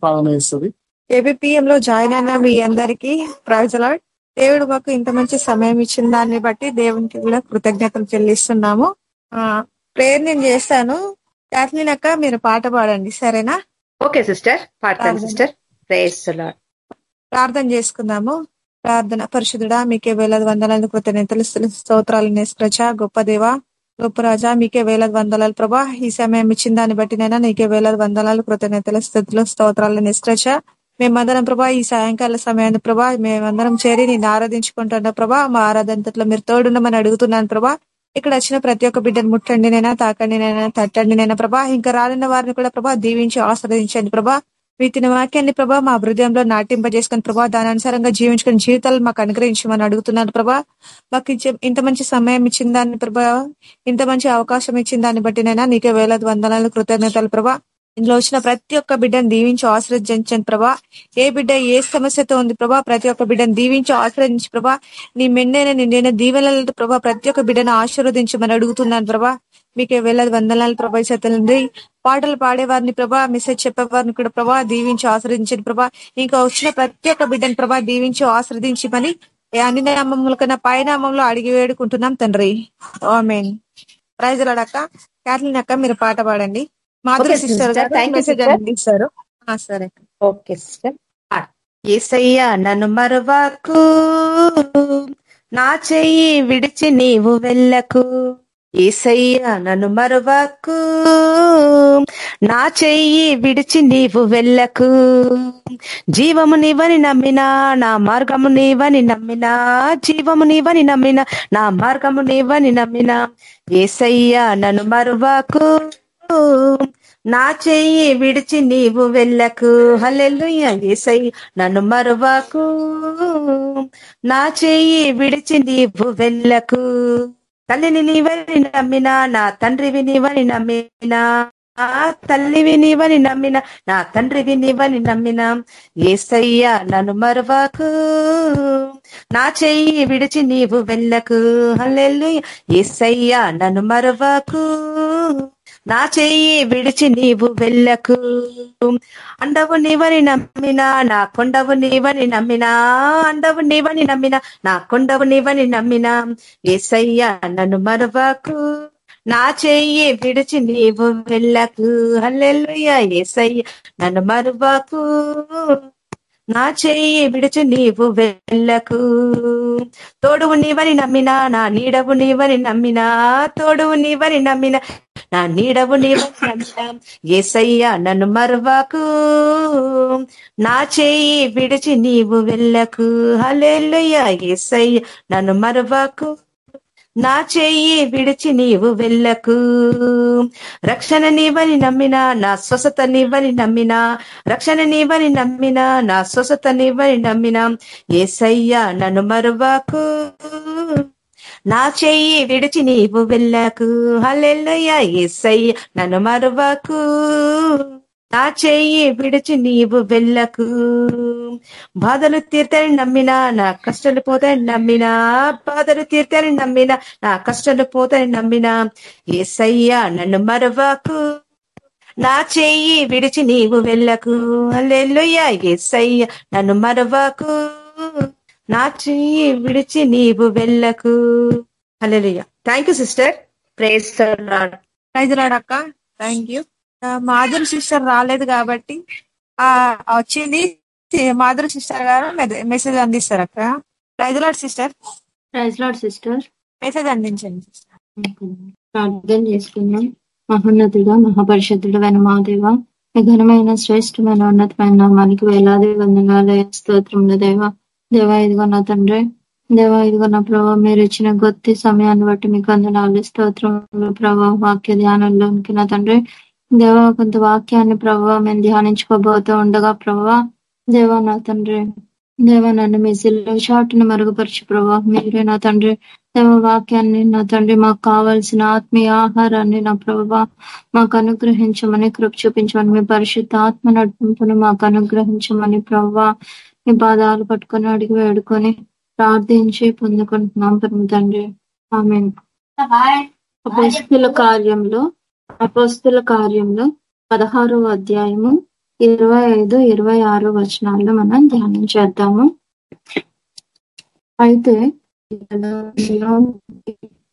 ప్రార్థన చేస్తుంది. ఏబిపిఎం లో జాయిన్ అయిన మీ అందరికి ప్రైజలాడ్ దేవుడు మాకు ఇంత మంచి సమయం ఇచ్చిన దాన్ని బట్టి దేవునికి కూడా కృతజ్ఞతలు చెల్లిస్తున్నాము. ఆ ప్రేయర్ నేను చేస్తాను. క్యాథలిన్ అక్క మీరు పాట పాడండి సరేనా? Okay sister. పాడతాను సిస్టర్. ప్రార్థన చేసుకుందాము. ప్రార్థన పరిశుద్ధుడా మీకే వేలాది వందనాలు కృతజ్ఞతలు స్తోత్రాలు నేస్ప్రచ గొప్ప దేవ. గొప్ప రాజా మీకే వేలాది వందలాలు ప్రభా. ఈ సమయం ఇచ్చిన దాన్ని బట్టి నైనా నీకే వేలాది వందనాలు కృతజ్ఞతల స్థితిలో స్తోత్రాలు నిస్ప్రచ మేమందరం ప్రభా ఈ సాయంకాల సమయాన్ని ప్రభా మేమందరం చేరి నేను ఆరాధించుకుంటున్నా ప్రభా. మా ఆరాధనతో మీరు తోడుండమని అడుగుతున్నాను ప్రభా. ఇక్కడ వచ్చిన ప్రతి ఒక్క బిడ్డను ముట్టండి నైనా తాకండి నైనా తట్టండి నైనా ప్రభా. ఇంకా రాలిన వారిని కూడా ప్రభా దీవించి ఆశ్రదించండి ప్రభా. వీటిని వాక్యాన్ని ప్రభా మా హృదయంలో నాటింపజేసుకుని ప్రభా దాని అనుసారంగా జీవించుకుని జీవితాలు మాకు అనుగ్రహించమని అడుగుతున్నాను ప్రభా. మాకు ఇంత మంచి సమయం ఇచ్చిన దాన్ని ప్రభా ఇంత మంచి అవకాశం ఇచ్చిన దాన్ని బట్టి నైనా నీకే వేలాది వందనాలు కృతజ్ఞతలు ప్రభా. ఇందులో వచ్చిన ప్రతి ఒక్క బిడ్డను దీవించి ఆశ్రయించండి ప్రభా. ఏ బిడ్డ ఏ సమస్యతో ఉంది ప్రభా ప్రతి ఒక్క బిడ్డను దీవించి ఆశ్రయించి ప్రభా. నీ మెండైన నిండైన దీవెనలతో ప్రభా ప్రతి ఒక్క బిడ్డను ఆశీర్వదించమని అడుగుతున్నాను ప్రభా. మీకే వేలాది వందనాలు ప్రభా చేతలండి పాటలు పాడేవారిని ప్రభా మెసేజ్ చెప్పేవారిని కూడా ప్రభా దీవించి ఆశ్రదించండి ప్రభా. ఇంకా వచ్చిన ప్రతి ఒక్క బిడ్డను ప్రభా దీవించి ఆశ్రదించమని అన్ని నామముల కన్నా పై నామంలో అడిగి వేడుకుంటున్నాం తండ్రి. ఓమెన్ ప్రైజ్ అడక్క క్యాథలిన్ అక్క మీరు పాట పాడండి. మాధురి సిస్టర్ మెసేజ్ అందిస్తారు. సరే. Okay sister. ఏసయ్యా నన్ను మరవాకు. నా చెయ్యి విడిచి నీవు వెళ్ళకు. ఏసయ్యా నన్ను మరవకు. నా చెయ్యి విడిచి నీవు వెళ్ళకు. జీవము నీవని నమ్మినా నా మార్గము నీవని నమ్మినా జీవము నీవని నమ్మినా నా మార్గము నీవని నమ్మినా. ఏసయ్యా నన్ను మరువకు. నా చెయ్యి విడిచి నీవు వెళ్ళకు. హలెల్లుయ్య ఏసై నన్ను మరువకు. నా చెయ్యి విడిచి నీవు వెళ్ళకు. తల్లిని నీవని నమ్మినా నా తండ్రివి నీవని నమ్మినా తల్లివి నీవని నమ్మిన నా తండ్రివి నీవని నమ్మిన. ఏసయ్యా నన్ను మరువాకు నా చెయ్యి విడిచి నీవు వెళ్ళకు. హల్లెల్లు ఏసయ్యా నన్ను మరువాకు. నా చెయ్యి విడిచి నీవు వెళ్ళకు. అండవు నీవని నమ్మినా నా కొండవు నీవని నమ్మినా అండవు నీవని నమ్మినా నా కొండవు నీవని నమ్మినా. ఏసయ్యా నన్ను మరవకు. నా చెయ్యి విడిచి నీవు వెళ్ళకు. హల్లెల్లుయ్య ఏసయ్య నన్ను మరవకు. నా చెయ్యి విడిచి నీవు వెళ్ళకు. తోడువు నీవని నమ్మినా నా నీడవు నీవని నమ్మినా తోడువు నీవని నమ్మినా. నా నీడవు నీవని నమ్మినా నన్ను మరువాకు నా చెయ్యి విడిచి నీవు వెళ్ళకు హల్లెల్లుయ్య ఏసయ్య నన్ను మరువాకు నా చెయ్యి విడిచి నీవు వెళ్ళకు రక్షణ నీవని నమ్మినా నా స్వసత నీవని నమ్మినా రక్షణ నీవని నమ్మినా నా స్వసత నీవని నమ్మినా ఏసయ్యా నన్ను మరువాకు నా చెయ్యి విడిచి నీవు వెళ్ళకు. హల్లెల్లయ్యా ఏసయ్య నన్ను మరువకు. నా చెయ్యి విడిచి నీవు వెళ్ళకు. బాధలు తీర్తని నమ్మినా నా కష్టాలు పోతాయని నమ్మినా. బాధలు తీర్తని నమ్మినా నా కష్టాలు పోతాయని నమ్మినా. ఏసయ్యా నన్ను మరవాకు. నా చెయ్యి విడిచి నీవు వెళ్ళకు. అల్లెల్లుయ్యా ఏసయ్యా నన్ను మరవాకు. నా చెయ్యి విడిచి నీవు వెళ్ళకు. Hallelujah thank you sister. Praise praise రాడక్క thank you Madhuri sister రాలేదు కాబట్టి ఆ వచ్చింది. మాధురి సిస్టర్ గారు మెసేజ్ అందిస్తారు అక్క. Praise lord sister. Praise lord sister. Message అందించండి. ప్రార్థన చేసుకున్నాం మహోన్నతుడ మహాపరిషత్తుడు మాదేవ ఘనమైన శ్రేష్టమైన ఉన్నతమైన నామానికి వేలాది వందనాలయ స్తోత్రములు దేవ. దేవా ఇదిగో నా తండ్రి. దేవా ఇదిగో నా ప్రభావ మీరు ఇచ్చిన గొత్తి సమయాన్ని బట్టి మీకు అందనాలు స్తోత్రములు ప్రభావ వాక్య ధ్యానంలోనికి నా తండ్రి. దేవా కొంత వాక్యాన్ని ప్రభావ మేము ధ్యానించుకోబోతూ ఉండగా ప్రభావ దేవా నా తండ్రి. దేవా నన్ను మీ సిల్లు చాటును మరుగుపరిచి ప్రభావ మీరే నా తండ్రి. దేవ వాక్యాన్ని నా తండ్రి మాకు కావాల్సిన ఆత్మీయ ఆహారాన్ని నా ప్రభావ మాకు అనుగ్రహించమని కృప చూపించమని మీ పరిశుద్ధ ఆత్మ నడిపింపును మాకు అనుగ్రహించమని ప్రభావ మీ పాదాలు పట్టుకొని అడిగి వేడుకొని ప్రార్థించి పొందుకుంటున్నాం పరమ తండ్రి. ఆమె కార్యంలో అపోస్తుల కార్యంలో పదహారవ అధ్యాయము ఇరవై ఐదు ఇరవై ఆరు వచనాల్లో మనం ధ్యానం చేద్దాము. అయితే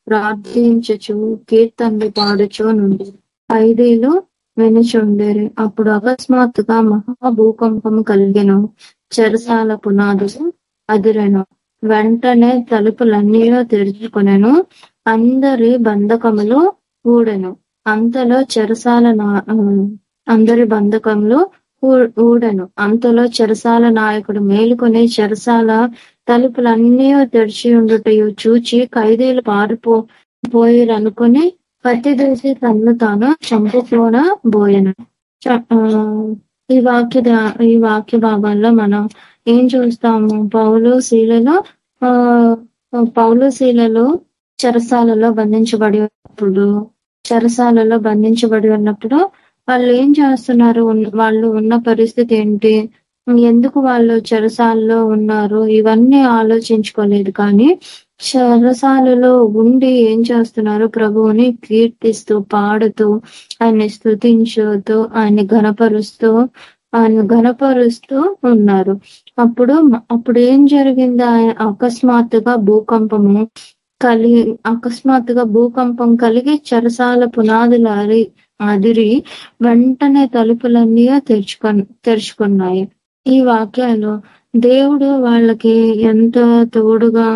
ప్రార్థించచ్చు కీర్తనలు పాడుచు నుండి ఖైదీలు వెనుచుండేరి. అప్పుడు అకస్మాత్తుగా మహాభూకంపము కలిగెను. చెరసాల పునాదులు అదిరెను. వెంటనే తలుపులన్నీ తెరుచుకునేను. అందరి బంధకములు ఊడెను. అంతలో చెరసాల నా- అందరి బంధకములు ఊడను ఊడెను. అంతలో చెరసాల నాయకుడు మేలుకొని చెరసాల తలుపులన్నీ తెరిచి ఉండుటయు చూచి ఖైదీలు పారిపో పోయిరనుకుని పత్తి దూసి తన్ను తాను చంపుకోన బోయను చ- ఆ, ఈ వాక్య ఈ వాక్య భాగాల్లో మనం ఏం చూస్తాము? పౌలు శీలలో ఆ పౌలు శీలలో చెరసాలలో బంధించబడి ఉన్నప్పుడు చెరసాలలో బంధించబడి ఉన్నప్పుడు వాళ్ళు ఏం చేస్తున్నారు? వాళ్ళు ఉన్న పరిస్థితి ఏంటి? ఎందుకు వాళ్ళు చెరసాలలో ఉన్నారు? ఇవన్నీ ఆలోచించుకోలేదు కానీ చెరసాలలో ఉండి ఏం చేస్తున్నారు ప్రభువుని కీర్తిస్తూ పాడుతూ ఆయన్ని స్తుతించుతూ ఆయన్ని ఘనపరుస్తూ ఆయన ఘనపరుస్తూ ఉన్నారు. అప్పుడు అప్పుడు ఏం జరిగింది? ఆయన అకస్మాత్తుగా భూకంపము కలిగి అకస్మాత్తుగా భూకంపం కలిగి చెరసాల పునాదులారి అదిరి వెంటనే తలుపులన్నీ తెరుచుకు తెరుచుకున్నాయి. ఈ వాక్యాలు దేవుడు వాళ్ళకి ఎంత తోడుగా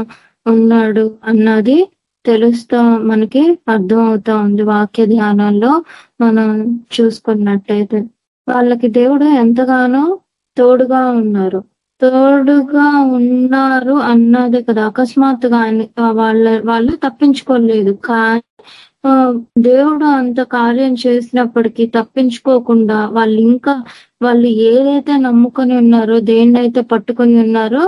ఉన్నాడు అన్నది తెలుస్తా మనకి అర్థం అవుతా ఉంది వాక్య ధ్యానంలో మనం చూసుకున్నట్టయితే. వాళ్ళకి దేవుడు ఎంతగానో తోడుగా ఉన్నారు. తోడుగా ఉన్నారు అన్నది కదా. అకస్మాత్తుగా వాళ్ళ వాళ్ళు తప్పించుకోలేదు. కానీ ఆ, దేవుడు అంత కార్యం చేసినప్పటికీ తప్పించుకోకుండా వాళ్ళు ఇంకా వాళ్ళు ఏదైతే నమ్ముకొని ఉన్నారో దేన్నైతే పట్టుకొని ఉన్నారో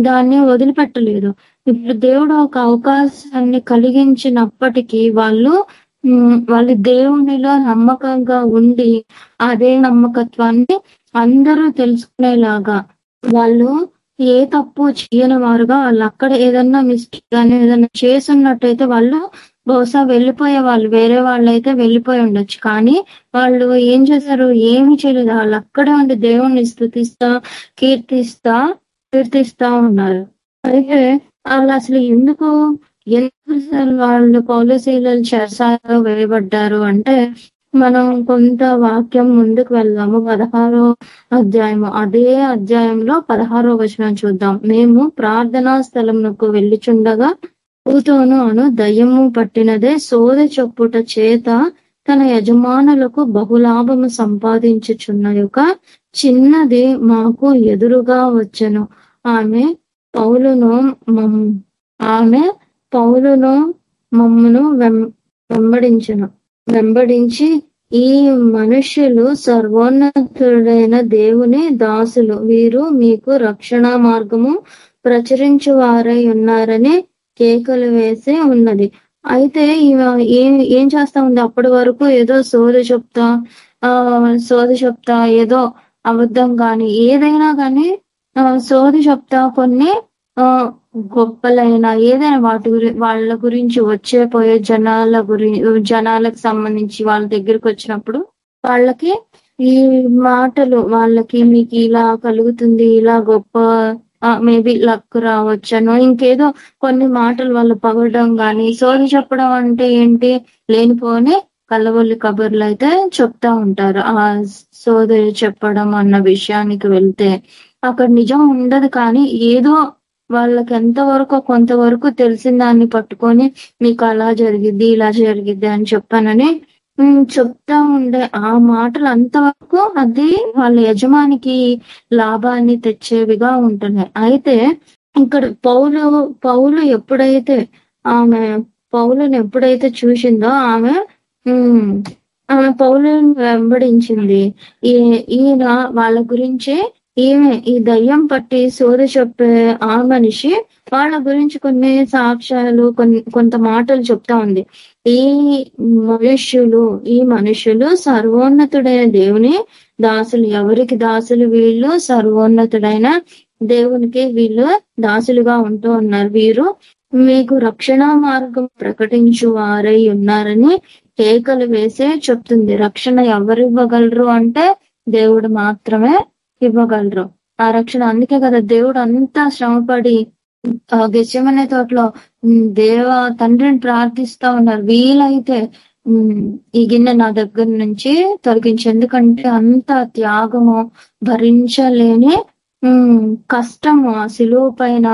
దాన్ని వదిలిపెట్టలేదు. ఇప్పుడు దేవుడు ఒక అవకాశాన్ని కలిగించినప్పటికీ వాళ్ళు వాళ్ళు దేవునిలో నమ్మకంగా ఉండి అదే నమ్మకత్వాన్ని అందరూ తెలుసుకునేలాగా వాళ్ళు ఏ తప్పు చేయని వారుగా వాళ్ళు అక్కడ ఏదన్నా మిస్టేక్ కానీ ఏదన్నా చేస్తున్నట్టయితే వాళ్ళు బహుశా వెళ్ళిపోయే వాళ్ళు వేరే వాళ్ళు అయితే వెళ్ళిపోయి ఉండొచ్చు. కానీ వాళ్ళు ఏం చేశారు? ఏమి చేయలేదు. వాళ్ళు అక్కడే ఉండి దేవుణ్ణి స్థుతిస్తా కీర్తిస్తా కీర్తిస్తా ఉన్నారు. అయితే వాళ్ళు అసలు ఎందుకు? ఎందుకు అసలు వాళ్ళు పౌలశీలలు చెరసాలలో వేయబడ్డారు? అంటే మనం కొంత వాక్యం ముందుకు వెళ్దాము. పదహారో అధ్యాయము. అదే అధ్యాయంలో పదహారో వచనం చూద్దాం. మేము ప్రార్థనా స్థలమునకు వెళ్ళిచుండగా ఊతోను అను దయ్యము పట్టినదే సోద చొప్పుట చేత తన యజమానులకు బహులాభము సంపాదించుచున్న యొక్క చిన్నది మాకు ఎదురుగా వచ్చెను. ఆమె పౌలును మమ్- ఆమె పౌలును మమ్మను వెం- వెంబడించి ఈ మనుష్యులు సర్వోన్నతుడైన దేవుని దాసులు. వీరు మీకు రక్షణ మార్గము ప్రచురించు వారై ఉన్నారని కేకలు వేసి ఉన్నది. అయితే ఏం ఏం చేస్తా ఉంది? అప్పటి వరకు ఏదో సోది చెప్తా ఆ సోది చెప్తా ఏదో అబద్ధం కానీ ఏదైనా కానీ సోది చెప్తా కొన్ని ఆ గొప్పలైన ఏదైనా వాటి వాళ్ళ గురించి వచ్చే పోయే జనాల గురి జనాలకు సంబంధించి వాళ్ళ దగ్గరికి వచ్చినప్పుడు వాళ్ళకి ఈ మాటలు వాళ్ళకి మీకు ఇలా కలుగుతుంది ఇలా గొప్ప మేబీ లక్ రావచ్చను ఇంకేదో కొన్ని మాటలు వాళ్ళు పగడం కానీ సోది చెప్పడం అంటే ఏంటి? లేనిపోని కలవల్లి కబుర్లు అయితే చెప్తా ఉంటారు. ఆ సోదరి చెప్పడం అన్న విషయానికి వెళ్తే అక్కడ నిజం ఉండదు కానీ ఏదో వాళ్ళకి ఎంతవరకు కొంతవరకు తెలిసిన దాన్ని పట్టుకొని మీకు అలా జరిగిద్ది ఇలా జరిగిద్ది అని చెప్పానని చెప్తా ఉండే ఆ మాటలు అంతవరకు అది వాళ్ళ యజమానికి లాభాన్ని తెచ్చేవిగా ఉంటున్నాయి. అయితే ఇక్కడ పౌలు పౌలు ఎప్పుడైతే ఆమె పౌలుని ఎప్పుడైతే చూసిందో ఆమె ఆమె పౌలుని వెంబడించింది. ఈ ఈయన వాళ్ళ గురించే ఈమె ఈ దయ్యం పట్టి సోరు చెప్పే ఆ మనిషి వాళ్ళ గురించి కొన్ని సాక్ష్యాలు కొన్ని కొంత మాటలు చెప్తా ఉంది. ఈ మనుష్యులు ఈ మనుషులు సర్వోన్నతుడైన దేవుని దాసులు. ఎవరికి దాసులు? వీళ్ళు సర్వోన్నతుడైన దేవునికి వీళ్ళు దాసులుగా ఉంటూ ఉన్నారు. వీరు మీకు రక్షణ మార్గం ప్రకటించు వారై ఉన్నారని కేకలు వేసే చెప్తుంది. రక్షణ ఎవరు ఇవ్వగలరు అంటే దేవుడు మాత్రమే ఇవ్వగలరు. ఆ రక్షణ అందుకే కదా దేవుడు అంతా శ్రమపడి గెచ్చమనే తోటలో దేవ తండ్రిని ప్రార్థిస్తా ఉన్నారు. వీలైతే ఈ గిన్నె నా దగ్గర నుంచి తొలగించి. ఎందుకంటే అంత త్యాగము భరించలేని కష్టము ఆ సిలువు పైన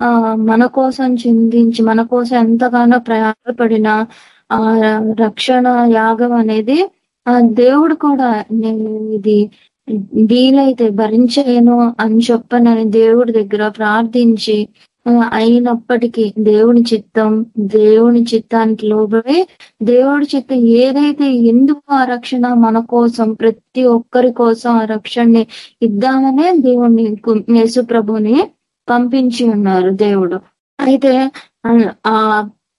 ఆ మన కోసం చిందించి మన కోసం ఎంతగానో ప్రయాణపడిన ఆ రక్షణ యాగం అనేది ఆ దేవుడు కూడా నేను ఇది వీలైతే భరించలేను అని చెప్పనని దేవుడి దగ్గర ప్రార్థించి అయినప్పటికీ దేవుని చిత్తం దేవుని చిత్తానికి లోబడి దేవుడి చిత్తం ఏదైతే ఎందుకు ఆ రక్షణ మన కోసం ప్రతి ఒక్కరి కోసం ఆ రక్షణని ఇద్దామనే దేవుణ్ణి యేసు ప్రభుని పంపించి ఉన్నారు దేవుడు. అయితే ఆ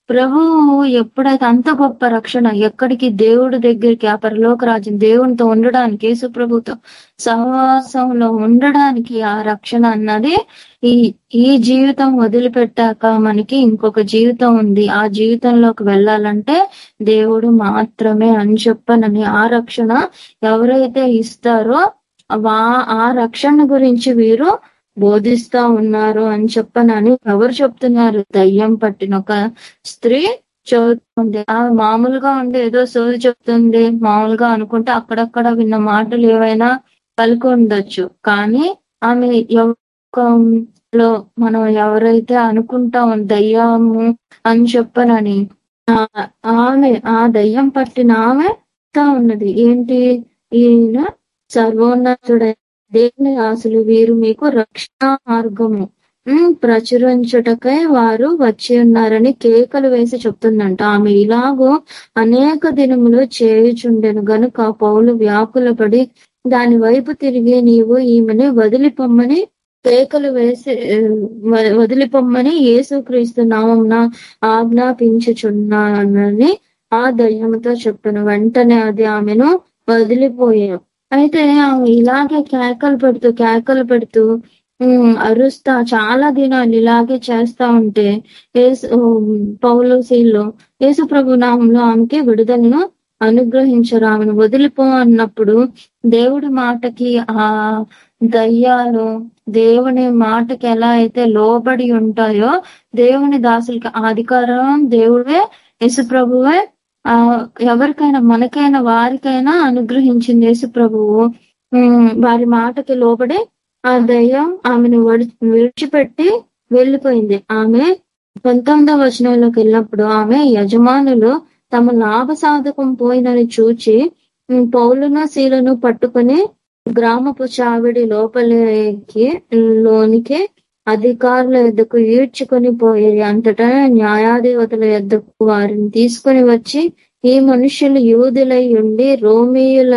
ప్రభువు ఎప్పుడైతే అంత గొప్ప రక్షణ ఎక్కడికి దేవుడి దగ్గరికి ఆ పరలోక రాజ్యం దేవునితో ఉండడానికి సుప్రభుతో సహవాసంలో ఉండడానికి ఆ రక్షణ అన్నది ఈ ఈ జీవితం వదిలిపెట్టాక మనకి ఇంకొక జీవితం ఉంది. ఆ జీవితంలోకి వెళ్ళాలంటే దేవుడు మాత్రమే అని చెప్పనని ఆ రక్షణ ఎవరైతే ఇస్తారో ఆ రక్షణ గురించి వీరు బోధిస్తా ఉన్నారు అని చెప్పనని ఎవరు చెప్తున్నారు? దయ్యం పట్టిన ఒక స్త్రీ చదువుతుంది ఆమె మామూలుగా ఉండి ఏదో సోది చెప్తుంది మామూలుగా అనుకుంటే అక్కడక్కడ విన్న మాటలు ఏవైనా పలుకు ఉండొచ్చు. కానీ ఆమె లో మనం ఎవరైతే అనుకుంటాం దయ్యము అని చెప్పనని ఆమె ఆ దయ్యం పట్టిన ఆమె ఉన్నది. ఏంటి? ఈయన సర్వోన్నతుడై దేవుని ఆశలు వీరు మీకు రక్షణ మార్గము. ప్రచురించుటకై వారు వచ్చి ఉన్నారని కేకలు వేసి చెప్తుందంట. ఆమె ఇలాగో అనేక దినములు చేయుచుండెను. గనుక పౌలు వ్యాకులపడి దాని వైపు తిరిగి నీవు ఈమెను వదిలిపొమ్మని కేకలు వేసి వదిలిపొమ్మని యేసుక్రీస్తు నామంన ఆజ్ఞాపించుచున్నానని ఆ దయ్యంతో చెప్పను వెంటనే అది ఆమెను వదిలిపోయాం అయితే ఆమె ఇలాగే కేకలు పెడుతూ కేకలు పెడుతూ అరుస్తా చాలా దినాలు ఇలాగే చేస్తా ఉంటే పౌలు శీల్లో యేసు ప్రభు నామంలో ఆమెకి విడుదలను అనుగ్రహించరు. ఆమెను వదిలిపో అన్నప్పుడు దేవుడి మాటకి ఆ దయ్యాలు దేవుని మాటకి ఎలా అయితే లోబడి ఉంటాయో దేవుని దాసులకి అధికారం దేవుడే యేసు ప్రభువే ఎవరికైనా మనకైనా వారికైనా అనుగ్రహించింది యేసు ప్రభువు. వారి మాటకి లోబడి ఆ దయ్యం ఆమెను విడిచిపెట్టి వెళ్ళిపోయింది. ఆమె పంతొమ్మిదవ వచనంలోకి వెళ్ళినప్పుడు ఆమె యజమానులు తమ లాభ సాధకం పోయినని చూచి పౌలను శీలను పట్టుకుని గ్రామపు చావిడి లోపలికి లోనికి అధికారుల ఎద్దకు ఈడ్చుకొని పోయేది అంతటా న్యాయాధిపతుల ఎద్దకు వారిని తీసుకొని వచ్చి ఈ మనుషులు యూదులై ఉండి రోమియుల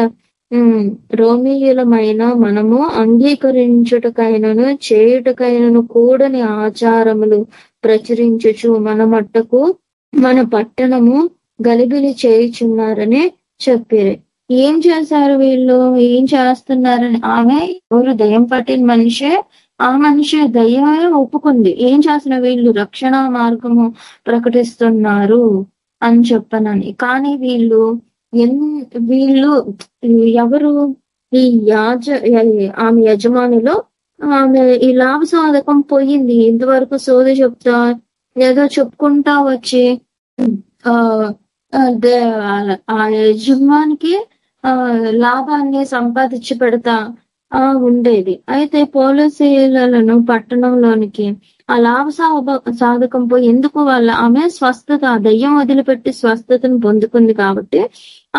రోమియులమైన మనము అంగీకరించుటకైనను చేయుటకైనను కూడని ఆచారములు ప్రచురించుచు మన మట్టకు మన పట్టణము గలిబిలి చేయుచున్నారని చెప్పిరి. ఏం చేశారు వీళ్ళు? ఏం చేస్తున్నారని? ఆమె ఎవరు? దయం పట్టిన మనిషే ఆ మనిషి దయ్యమే ఒప్పుకుంది. ఏం చేసిన వీళ్ళు? రక్షణ మార్గము ప్రకటిస్తున్నారు అని చెప్పనని. కానీ వీళ్ళు ఎన్ వీళ్ళు ఎవరు? ఈ యాజ ఆమె యజమానిలో ఆమె ఈ లాభ సాధకం పోయింది. ఇంతవరకు సోది చెప్తా ఏదో చెప్పుకుంటా వచ్చి ఆ ఆ యజమానికి ఆ లాభాన్ని సంపాదించి పెడతా. ఆ ఉండేది. అయితే పోలీసులను పట్టణంలోనికి ఆ లాభ సాధకం పోయి ఎందుకు వాళ్ళ ఆమె స్వస్థత దయ్యం వదిలిపెట్టి స్వస్థతను పొందుకుంది కాబట్టి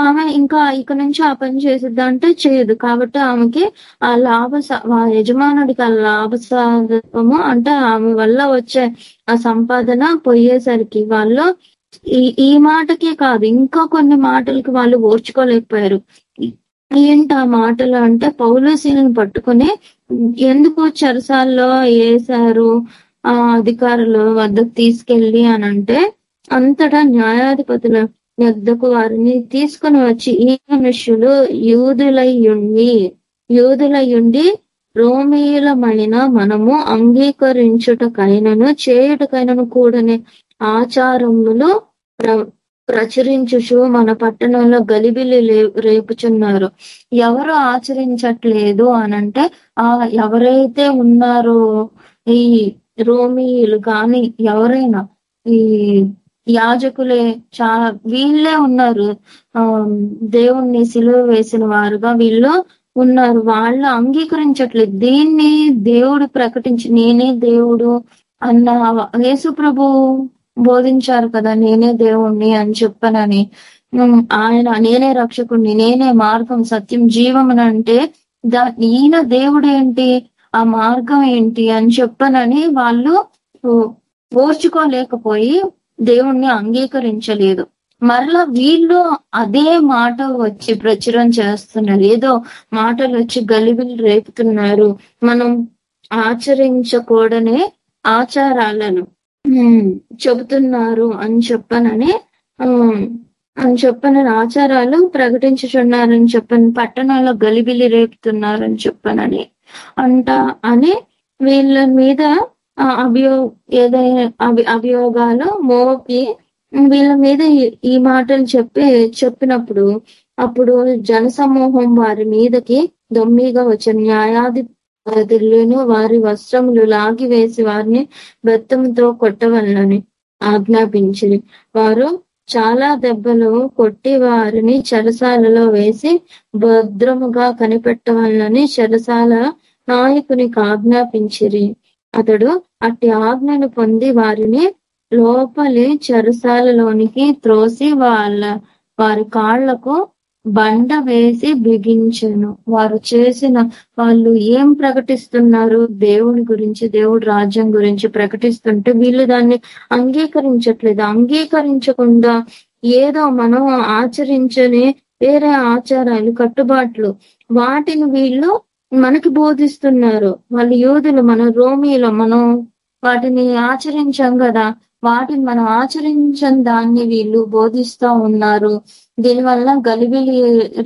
ఆమె ఇంకా ఇక నుంచి ఆ పని చేసిద్దా అంటే చేయదు. కాబట్టి ఆమెకి ఆ లాభ ఆ యజమానుడికి ఆ లాభ సాధకము అంటే ఆమె వల్ల వచ్చే ఆ సంపాదన పోయేసరికి వాళ్ళు ఈ ఈ మాటకే కాదు ఇంకా కొన్ని మాటలకి వాళ్ళు ఓర్చుకోలేకపోయారు. ఏంటి ఆ మాటలు అంటే పౌలసీలను పట్టుకుని ఎందుకు చరసాల్లో వేశారు ఆ అధికారులు వద్దకు తీసుకెళ్ళి అని అంటే అంతటా న్యాయాధిపతుల వద్దకు వారిని తీసుకుని వచ్చి ఈ మనుష్యులు యూదులయ్యుండి యూదులయ్యుండి రోమీయులమైన మనము అంగీకరించుటకైనను చేయుటకైనను కూడని ఆచారములు ప్రచురించుచు మన పట్టణంలో గలిబిలి లే- రేపుచున్నారు. ఎవరు ఆచరించట్లేదు అనంటే ఆ ఎవరైతే ఉన్నారో ఈ రోమియులు కానీ ఎవరైనా ఈ యాజకులే చా వీళ్ళే ఉన్నారు. ఆ దేవుణ్ణి సిలువ వేసిన వారుగా వీళ్ళు ఉన్నారు. వాళ్ళు అంగీకరించట్లేదు. దీన్ని దేవుడు ప్రకటించి నేనే దేవుడు అన్న యేసు ప్రభు బోధించారు కదా నేనే దేవుణ్ణి అని చెప్పనని. ఆయన నేనే రక్షకుణ్ణి నేనే మార్గం సత్యం జీవం అంటే దా ఈయన దేవుడేంటి ఆ మార్గం ఏంటి అని చెప్పనని వాళ్ళు ఓర్చుకోలేకపోయి దేవుణ్ణి అంగీకరించలేదు. మరలా వీళ్ళు అదే మాట వచ్చి ప్రచురం చేస్తున్నారు. ఏదో మాటలు వచ్చి గలిబిలు రేపుతున్నారు. మనం ఆచరించకూడనే ఆచారాలను చెబుతున్నారు అని చెప్పనని అని చెప్పని ఆచారాలు ప్రకటించుచున్నారని చెప్పని పట్టణాల్లో గలిబిలి రేపుతున్నారని చెప్పనని అంట అని వీళ్ళ మీద అభియో ఏదైనా అభి అభియోగాలు మోపి వీళ్ళ మీద ఈ- మాటలు చెప్పి చెప్పినప్పుడు అప్పుడు జనసమూహం వారి మీదకి దొమ్మిగా వచ్చిన అదులను వారి వస్త్రములు లాగివేసి వారిని బెత్తంతో కొట్టవలనని ఆజ్ఞాపించిరి. వారు చాలా దెబ్బలు కొట్టి వారిని చెరసాలలో వేసి భద్రముగా కనిపెట్టవాలని చెరసాల నాయకునికి ఆజ్ఞాపించిరి. అతడు అట్టి ఆజ్ఞను పొంది వారిని లోపలి చెరసాలలోనికి త్రోసి వాళ్ళ వారి కాళ్ళకు బండ వేసి బిగించెను. వారు చేసిన వాళ్ళు ఏం ప్రకటిస్తున్నారు? దేవుని గురించి దేవుడి రాజ్యం గురించి ప్రకటిస్తుంటే వీళ్ళు దాన్ని అంగీకరించట్లేదు. అంగీకరించకుండా ఏదో మనం ఆచరించని వేరే ఆచారాలు కట్టుబాట్లు. వాటిని వీళ్ళు మనకి బోధిస్తున్నారు. వాళ్ళు యూదులు మన రోమిలో మనం వాటిని ఆచరించాం కదా. వాటిని మనం ఆచరించని దాన్ని వీళ్ళు బోధిస్తా ఉన్నారు. దీనివల్ల గలిబిలి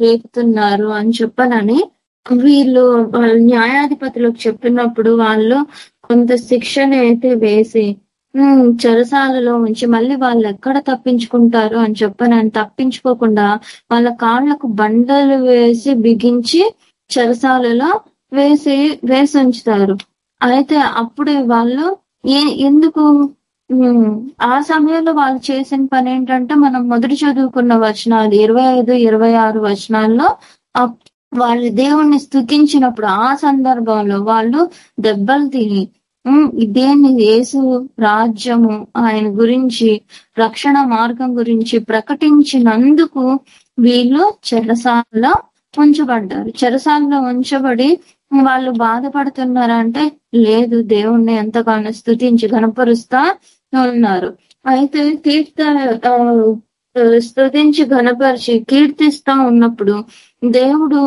రేపుతున్నారు అని చెప్పనని వీళ్ళు న్యాయాధిపతులకు చెప్పినప్పుడు వాళ్ళు కొంత శిక్షణ అయితే వేసి చెరసాలలో ఉంచి మళ్ళీ వాళ్ళు ఎక్కడ తప్పించుకుంటారు? అని చెప్పనని తప్పించుకోకుండా వాళ్ళ కాళ్ళకు బండలు వేసి బిగించి చెరసాలలో వేసి వేసి ఉంచుతారు. అయితే అప్పుడే వాళ్ళు ఏ ఎందుకు ఆ సమయంలో వాళ్ళు చేసిన పని ఏంటంటే మనం మొదటి చదువుకున్న వచనాలు ఇరవై ఐదు ఇరవై ఆరు వచనాల్లో వాళ్ళు దేవుణ్ణి స్థుతించినప్పుడు ఆ సందర్భంలో వాళ్ళు దెబ్బలు తిని దేన్ని యేసు రాజ్యము ఆయన గురించి రక్షణ మార్గం గురించి ప్రకటించినందుకు వీళ్ళు చెరసాలలో ఉంచబడ్డారు. చెరసాలలో ఉంచబడి వాళ్ళు బాధపడుతున్నారంటే లేదు దేవుణ్ణి ఎంతగానో స్థుతించి గణపరుస్తా ఉన్నారు. అయితే కీర్త స్థుతించి ఘనపరిచి కీర్తిస్తా ఉన్నప్పుడు దేవుడు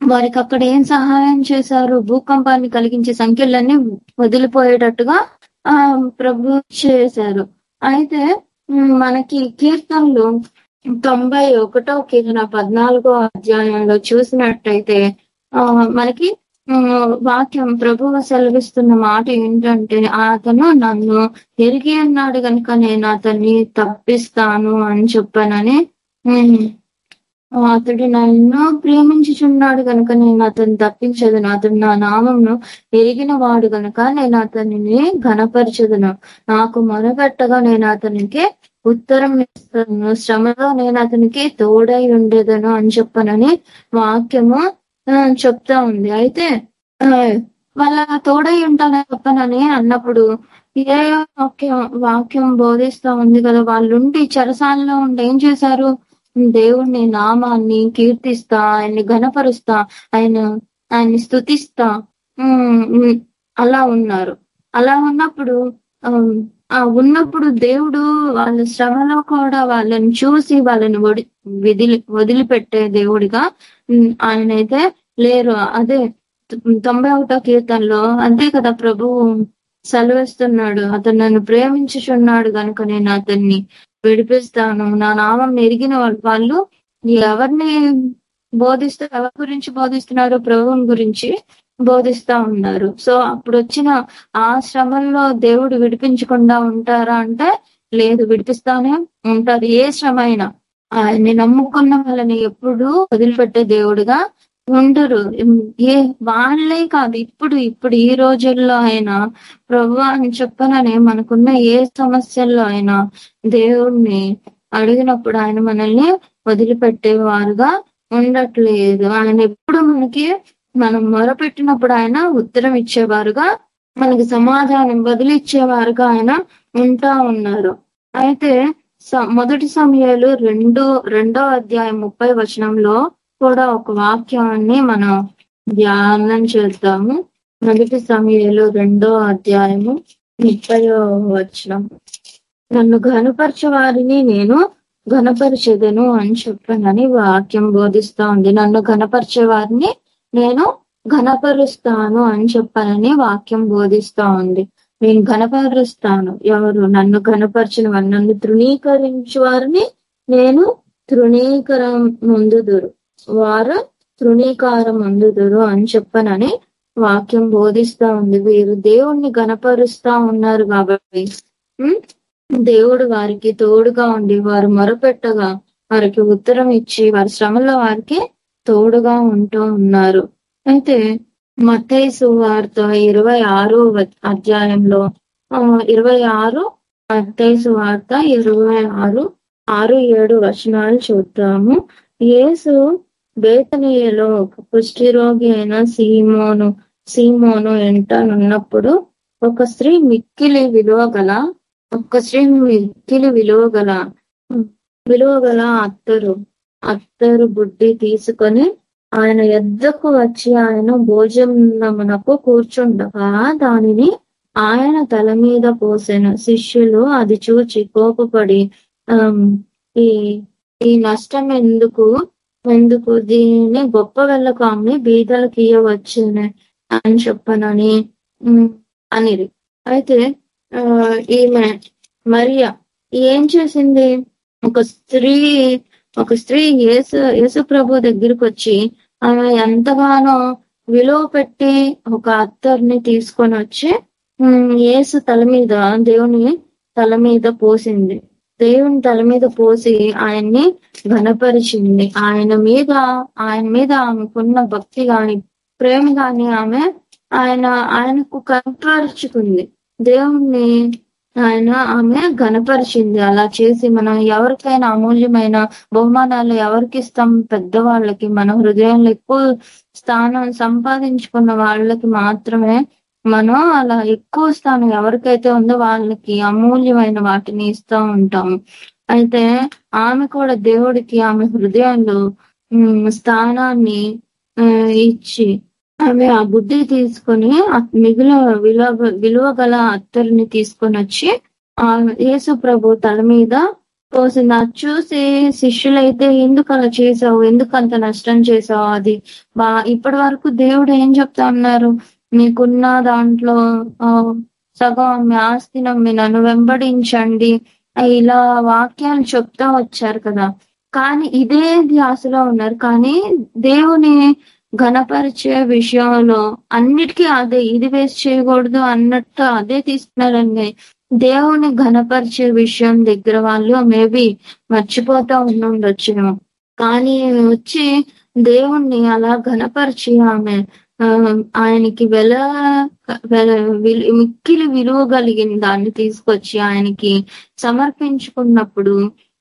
వారికి అక్కడ ఏం సహాయం చేశారు? భూకంపాన్ని కలిగించే సంఖ్యలన్నీ వదిలిపోయేటట్టుగా ఆ ప్రభు చేశారు. అయితే మనకి కీర్తనలు తొంభై ఒకటో కీర్తన పద్నాలుగో అధ్యాయంలో చూసినట్టయితే ఆ మనకి వాక్యం ప్రభువు సెలవిస్తున్న మాట ఏంటంటే అతను నన్ను ఎరిగి అన్నాడు గనుక నేను అతన్ని తప్పిస్తాను అని చెప్పానని అతడు నన్ను ప్రేమించుచున్నాడు గనుక నేను అతన్ని తప్పించదును. అతడు నా నామంను ఎరిగిన వాడు గనుక నేను అతనిని ఘనపరచదును. నాకు మొరగట్టగా నేను అతనికి ఉత్తరం ఇస్తాను. శ్రమలో నేను అతనికి తోడై ఉండేదను అని చెప్పనని వాక్యము చెప్తా ఉంది. అయితే వాళ్ళ తోడై ఉంటానే చెప్పనని అన్నప్పుడు ఏ వాక్యం వాక్యం బోధిస్తా ఉంది కదా వాళ్ళుండి చెరసాలలో ఉండి ఏం చేశారు? దేవుణ్ణి నామాన్ని కీర్తిస్తా ఆయన్ని ఘనపరుస్తా ఆయన ఆయన్ని స్థుతిస్తా అలా ఉన్నారు. అలా ఉన్నప్పుడు ఆ ఉన్నప్పుడు దేవుడు వాళ్ళ శ్రమలో కూడా వాళ్ళని చూసి వాళ్ళని వడి విదిలి వదిలిపెట్టే దేవుడిగా ఆయనైతే లేరు. అదే తొంభై ఒకటో కీర్తనలో అంతే కదా ప్రభు సెలవిస్తున్నాడు. అతను నన్ను ప్రేమించుచున్నాడు కనుక నేను అతన్ని విడిపిస్తాను. నా నామం ఎరిగిన వాళ్ళు వాళ్ళు ఎవరిని బోధిస్తూ ఎవరి గురించి బోధిస్తున్నారు ప్రభువుని గురించి బోధిస్తా ఉన్నారు. సో అప్పుడు వచ్చిన ఆ శ్రమల్లో దేవుడు విడిపించకుండా ఉంటారా అంటే లేదు విడిపిస్తానే ఉంటారు. ఏ శ్రమ అయినా ఆయన్ని నమ్ముకున్న వాళ్ళని ఎప్పుడు వదిలిపెట్టే దేవుడుగా ఉండరు ఏ వాళ్ళే కాదు ఇప్పుడు ఇప్పుడు ఈ రోజుల్లో అయినా ప్రభు అని చెప్పననే మనకున్న ఏ సమస్యల్లో అయినా దేవుణ్ణి అడిగినప్పుడు ఆయన మనల్ని వదిలిపెట్టేవారుగా ఉండట్లేదు. ఆయన ఎప్పుడు మనకి మనం మొరపెట్టినప్పుడు ఆయన ఉత్తరం ఇచ్చేవారుగా మనకి సమాధానం బదిలిచ్చేవారుగా ఆయన ఉంటా ఉన్నారు. అయితే మొదటి సమయాలు రెండు రెండో అధ్యాయం ముప్పై వచనంలో కూడా ఒక వాక్యాన్ని మనం ధ్యానం చేద్దాము. మొదటి సమయాలు రెండో అధ్యాయము ముప్పై వచనం. నన్ను ఘనపరచ వారిని నేను ఘనపరిచేదను అని చెప్పానని వాక్యం బోధిస్తా ఉంది. నన్ను ఘనపరిచే వారిని నేను ఘనపరుస్తాను అని చెప్పాలని వాక్యం బోధిస్తా ఉంది. నేను ఘనపరుస్తాను. ఎవరు నన్ను ఘనపరిచిన వారు నన్ను తృణీకరించు వారిని నేను తృణీకరం ముందుదురు. వారు తృణీకారం ముందుదురు అని చెప్పనని వాక్యం బోధిస్తా ఉంది. వీరు దేవుణ్ణి ఘనపరుస్తా ఉన్నారు కాబట్టి దేవుడు వారికి తోడుగా ఉండి వారు మొరపెట్టగా వారికి ఉత్తరం ఇచ్చి వారి శ్రమలో వారికి తోడుగా ఉంటూ ఉన్నారు. అయితే మతైసు వార్త ఇరవై ఆరు అధ్యాయంలో ఇరవై ఆరు మతైసు వార్త ఇరవై ఆరు ఆరు ఏడు వచనాలు చూద్దాము. యేసు బేతనీయలో రోగి అయిన సీమోను సీమోను ఎంటనున్నప్పుడు ఒక స్త్రీ మిక్కిలి విలువ గల ఒక స్త్రీ మిక్కిలి విలువ గల విలువ గల అత్తరు. అత్తరు బుడ్డి తీసుకొని ఆయన ఎద్దకు వచ్చి ఆయన భోజనమునకు కూర్చుండగా దానిని ఆయన తల మీద పోసిన. శిష్యులు అది చూచి కోపపడి ఈ ఈ నష్టం ఎందుకు? ఎందుకు? దీనిని గొప్ప వెళ్ళకు అమ్మి బీదలకు ఇయ్యవచ్చునే అని చెప్పనని అనిరి. అయితే ఈమె మరియా ఏం చేసింది? ఒక స్త్రీ ఒక స్త్రీ యేసు యేసు ప్రభు దగ్గరికి వచ్చి ఆమె ఎంతగానో విలువ పెట్టి ఒక అత్తర్ని తీసుకొని వచ్చి యేసు తల మీద దేవుని తల మీద పోసింది. దేవుని తల మీద పోసి ఆయన్ని ఘనపరిచింది. ఆయన మీద ఆయన మీద ఆమెకున్న భక్తి గాని ప్రేమ గాని ఆమె ఆయన ఆయనకు కనపరుచుకుంది దేవుణ్ణి ఆయన ఆమె గనపరిచింది అలా చేసి మనం ఎవరికైనా అమూల్యమైన బహుమానాలు ఎవరికి ఇస్తాం? పెద్దవాళ్ళకి మన హృదయంలో ఎక్కువ స్థానం సంపాదించుకున్న వాళ్ళకి మాత్రమే మనం అలా ఎక్కువ స్థానం ఎవరికైతే ఉందో వాళ్ళకి అమూల్యమైన వాటిని ఇస్తూ ఉంటాము అయితే ఆమె కూడా దేవుడికి ఆమె హృదయంలో స్థానాన్ని ఇచ్చి ఆమె ఆ బుద్ధి తీసుకొని మిగిలిన విలువ విలువ గల అత్తరిని తీసుకొని వచ్చి ఆ యేసు ప్రభు తల మీద పోసింది అది చూసి శిష్యులైతే ఎందుకు అలా చేసావు ఎందుకు అంత నష్టం చేసావు అది బా ఇప్పటి వరకు దేవుడు ఏం చెప్తా ఉన్నారు? నీకున్న దాంట్లో సగం మీ ఆస్తి నమ్మి నన్ను వెంబడించండి. ఇలా వాక్యాలు చెప్తా వచ్చారు కదా. కానీ ఇదే ధ్యాసలో ఉన్నారు. కానీ దేవుని ఘనపరిచే విషయంలో అన్నిటికీ అదే ఇది వేస్ట్ చేయకూడదు అన్నట్టు అదే తీసుకున్నారండి దేవుని ఘనపరిచే విషయం దగ్గర వాళ్ళు మేబీ మర్చిపోతా ఉండుండొచ్చేమో కానీ వచ్చి దేవుణ్ణి అలా ఘనపరిచి ఆమె ఆయనకి వెల మిక్కిలి విలువ కలిగిన దాన్ని తీసుకొచ్చి ఆయనకి సమర్పించుకున్నప్పుడు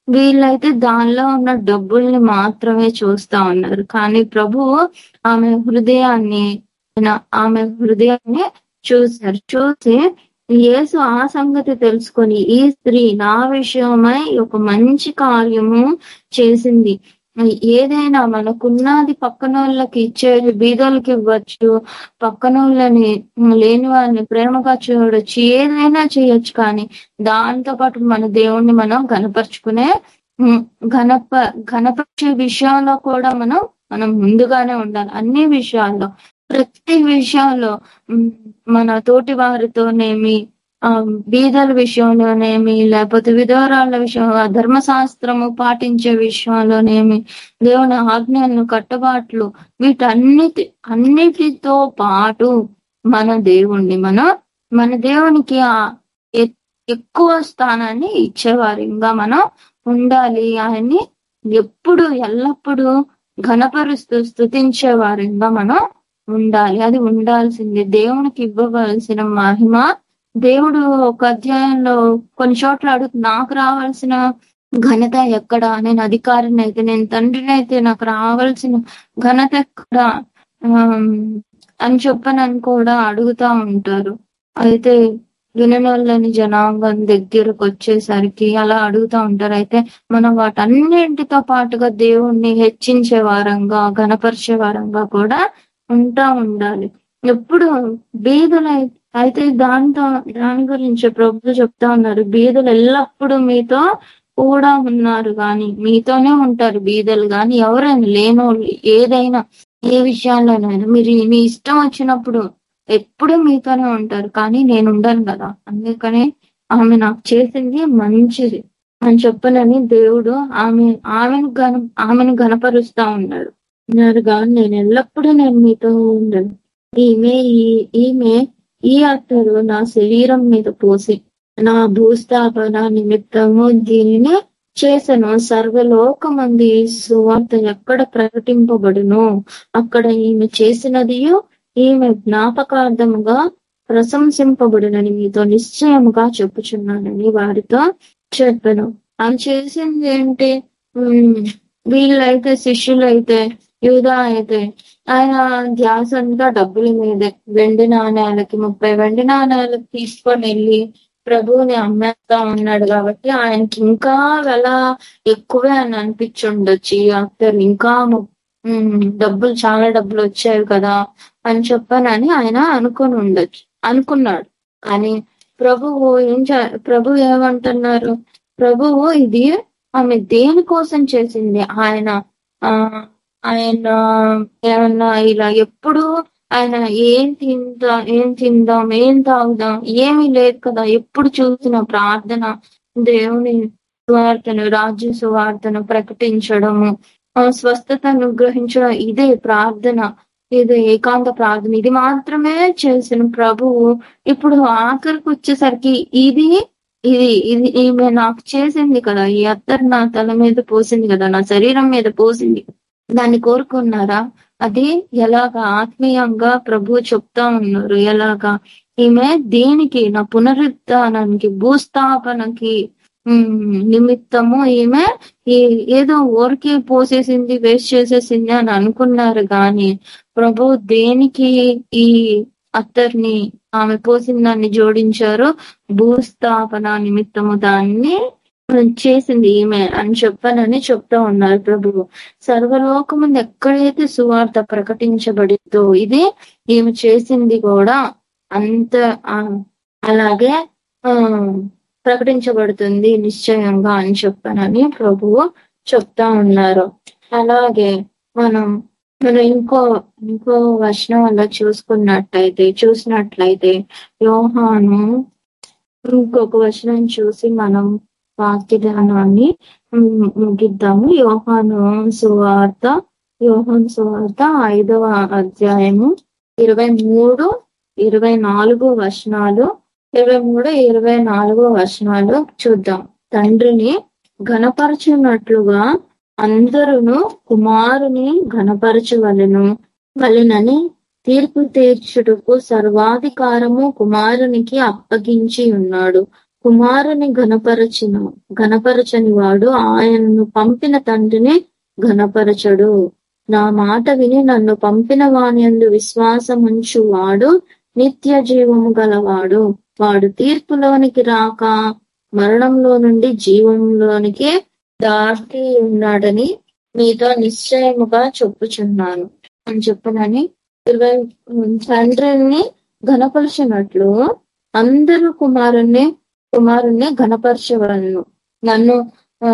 వీళ్ళైతే దానిలో ఉన్న డబ్బుల్ని మాత్రమే చూస్తా ఉన్నారు. కానీ ప్రభు ఆమె హృదయాన్ని ఆమె హృదయాన్ని చూశారు. చూసి యేసు ఆ సంగతి తెలుసుకొని ఈ స్త్రీ నా విషయమై ఒక మంచి కార్యము చేసింది. ఏదైనా మనకున్నది పక్కన వాళ్ళకి ఇచ్చేది బీదోళ్ళకి ఇవ్వచ్చు పక్కన వాళ్ళని లేని వాళ్ళని ప్రేమగా చూడొచ్చు ఏదైనా చేయొచ్చు. కానీ దాంతో పాటు మన దేవుణ్ణి మనం కనపరుచుకునే ఘనప ఘనపరిచే విషయంలో కూడా మనం మనం ముందుగానే ఉండాలి. అన్ని విషయాల్లో ప్రతి విషయంలో మన తోటి వారితోనేమి బీదల విషయంలోనేమి లేకపోతే విధవరాల విషయం ధర్మశాస్త్రము పాటించే విషయంలోనేమి దేవుని ఆజ్ఞలను కట్టుబాట్లు వీటన్నిటి అన్నిటితో పాటు మన దేవుణ్ణి మనం మన దేవునికి ఎక్కువ స్థానాన్ని ఇచ్చేవారిగా మనం ఉండాలి ఆయన్ని ఎప్పుడు ఎల్లప్పుడూ ఘనపరుస్తూ స్థుతించేవారింగా మనం ఉండాలి. అది ఉండాల్సింది. దేవునికి ఇవ్వవలసిన మహిమ దేవుడు ఒక అధ్యాయంలో కొన్ని చోట్ల అడుగు నాకు రావాల్సిన ఘనత ఎక్కడ? నేను అధికారిని అయితే నేను తండ్రిని అయితే నాకు రావాల్సిన ఘనత ఎక్కడ? అని చెప్పనని కూడా అడుగుతా ఉంటారు. అయితే విననోళ్ళని జనాంగం దగ్గరకు వచ్చేసరికి అలా అడుగుతా ఉంటారు. అయితే మనం వాటన్నింటితో పాటుగా దేవుణ్ణి హెచ్చించే వారంగా గణపరిచే వారంగా కూడా ఉంటా ఉండాలి. ఎప్పుడు బీదులైతే అయితే దాంతో దాని గురించి ప్రభు చెప్తా ఉన్నారు. బీదలు ఎల్లప్పుడూ మీతో కూడా ఉన్నారు కానీ మీతోనే ఉంటారు బీదలు కానీ ఎవరైనా లేనోళ్ళు ఏదైనా ఏ విషయాల్లోనైనా. మీరు మీ ఇష్టం వచ్చినప్పుడు ఎప్పుడు మీతోనే ఉంటారు కానీ నేను ఉండను కదా. అందుకనే ఆమె నాకు చేసింది మంచిది. అని చెప్పనని దేవుడు ఆమె ఆమెను గన ఆమెను గనపరుస్తా ఉన్నాడు. ఉన్నారు కానీ నేను ఎల్లప్పుడూ నేను మీతో ఉండను. ఈమె ఈ ఈమె ఈ అత్తరు నా శరీరం మీద పోసి నా భూస్థాపన నిమిత్తము దీనిని చేసను. సర్వలోకమంది సువార్త ఎక్కడ ప్రకటింపబడును అక్కడ ఈమె చేసినదియు ఈమె జ్ఞాపకార్థముగా ప్రశంసింపబడునని మీతో నిశ్చయముగా చెప్పుచున్నానని వారితో చెప్పాను. ఆమె చేసింది ఏంటి ఉమ్, వీళ్ళైతే శిష్యులైతే యూదా అయితే ఆయన ధ్యాస అంతా డబ్బుల మీదే వెండి నాణ్యాలకి ముప్పై వెండి నాణ్యాలకి తీసుకొని వెళ్ళి ప్రభువుని అమ్మేస్తా ఉన్నాడు కాబట్టి ఆయనకి ఇంకా వెల ఎక్కువే అని అనిపించుండొచ్చు ఈ ఇంకా డబ్బులు చాలా డబ్బులు వచ్చాయి కదా అని చెప్పానని ఆయన అనుకుని ఉండొచ్చు అనుకున్నాడు. కానీ ప్రభువు ఏం ప్రభు ఏమంటున్నారు? ప్రభువు ఇది ఆమె దేనికోసం చేసింది? ఆయన ఆ ఆయన ఏమన్నా ఇలా ఎప్పుడు ఆయన ఏం తిందా ఏం తిందాం ఏం తాగుదాం ఏమీ లేదు కదా. ఎప్పుడు చూసిన ప్రార్థన దేవుని సువార్తను రాజ్య సువార్తను ప్రకటించడము ఆ స్వస్థత అనుగ్రహించడం ఇదే ప్రార్థన ఇది ఏకాంత ప్రార్థన. ఇది మాత్రమే చేసిన ప్రభువు. ఇప్పుడు ఆఖరికి వచ్చేసరికి ఇది ఇది ఇది ఈమె నాకు చేసింది కదా. ఈ అత్తరు నా తల మీద పోసింది కదా నా శరీరం మీద పోసింది. దాన్ని కోరుకున్నారా? అది ఎలాగా ఆత్మీయంగా ప్రభు చెప్తా ఉన్నారు. ఎలాగా? ఈమె దేనికి? నా పునరుద్ధానానికి భూస్థాపనకి నిమిత్తము ఈమె ఈ ఏదో ఊరికే పోసేసింది వేస్ట్ చేసేసింది అని అనుకున్నారు గాని ప్రభు దేనికి ఈ అత్తర్ని ఆమె పోసిన దాన్ని జోడించారు? భూస్థాపన నిమిత్తము దాన్ని చేసింది ఈమె అని చెప్పనని చెప్తా ఉన్నారు ప్రభువు. సర్వలోకముందు ఎక్కడైతే సువార్త ప్రకటించబడిందో ఇది ఈమె చేసింది కూడా అంత ఆ, అలాగే ఆ ప్రకటించబడుతుంది నిశ్చయంగా అని చెప్పనని ప్రభువు చెప్తా ఉన్నారు. అలాగే మనం మనం ఇంకో ఇంకో వచనంలో చూసుకున్నట్టయితే చూసినట్లయితే యోహాను ఇంకొక వచనం చూసి మనం వాక్యదానాన్ని ముగిద్దాము. యోహాను సువార్త యోహాను సువార్త ఐదవ అధ్యాయము ఇరవై మూడు ఇరవై నాలుగు వచనాలు ఇరవై మూడు ఇరవై నాలుగు వచనాలు చూద్దాం. తండ్రిని ఘనపరచున్నట్లుగా అందరును కుమారుని ఘనపరచవలను. వలెనని తీర్పు తీర్చుటకు సర్వాధికారము కుమారునికి అప్పగించి ఉన్నాడు కుమారుని ఘనపరచిన. ఘనపరచని వాడు ఆయనను పంపిన తండ్రిని ఘనపరచడు. నా మాట విని నన్ను పంపిన వానియందు విశ్వాసముంచు వాడు నిత్య జీవము గలవాడు. వాడు తీర్పులోనికి రాక మరణంలో నుండి జీవంలోనికి దాటి ఉన్నాడని మీతో నిశ్చయముగా చెప్పుచున్నాను. అని చెప్పనని ఇరవై తండ్రిని ఘనపరిచినట్లు అందరూ కుమారుణ్ణి కుమారుణ్ణి ఘనపరచవలను. నన్ను ఆ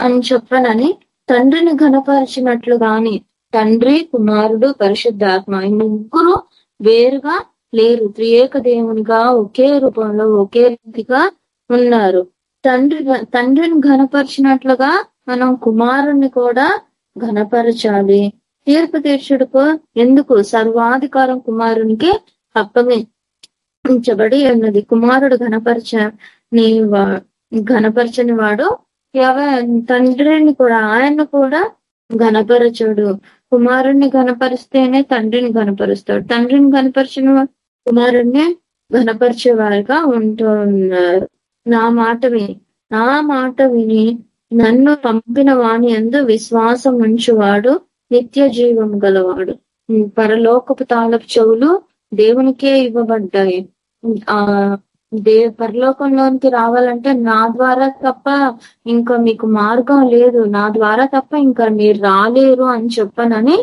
అని చెప్పనని తండ్రిని ఘనపరిచినట్లు గాని తండ్రి కుమారుడు పరిశుద్ధాత్మ ఈ ముగ్గురు వేరుగా లేరు. త్రియేక దేవునిగా ఒకే రూపంలో ఒకే రీతిగా ఉన్నారు. తండ్రి తండ్రిని ఘనపరిచినట్లుగా మనం కుమారుణ్ణి కూడా ఘనపరచాలి. తీర్పు తీర్చుడుకు ఎందుకు? సర్వాధికారం కుమారునికి అప్పగి ఉంచబడి ఉన్నది. కుమారుడు ఘనపరచ నీ ఘనపరచని వాడు ఎవ తండ్రిని కూడా ఆయన కూడా ఘనపరచుడు. కుమారుణ్ణి ఘనపరిస్తేనే తండ్రిని ఘనపరుస్తాడు. తండ్రిని ఘనపరిచిన కుమారుణ్ణి ఘనపరిచేవారుగా ఉంటున్నారు. నా మాట విని నా మాట విని నన్ను పంపిన వాణి ఎందు విశ్వాసం ఉంచువాడు నిత్య జీవం గలవాడు పరలోకపు తాళపు చెవులు దేవునికే ఇవ్వబడ్డాయి. ఆ దే పరలోకంలోనికి రావాలంటే నా ద్వారా తప్ప ఇంకా మీకు మార్గం లేదు. నా ద్వారా తప్ప ఇంకా మీరు రాలేరు అని చెప్పనని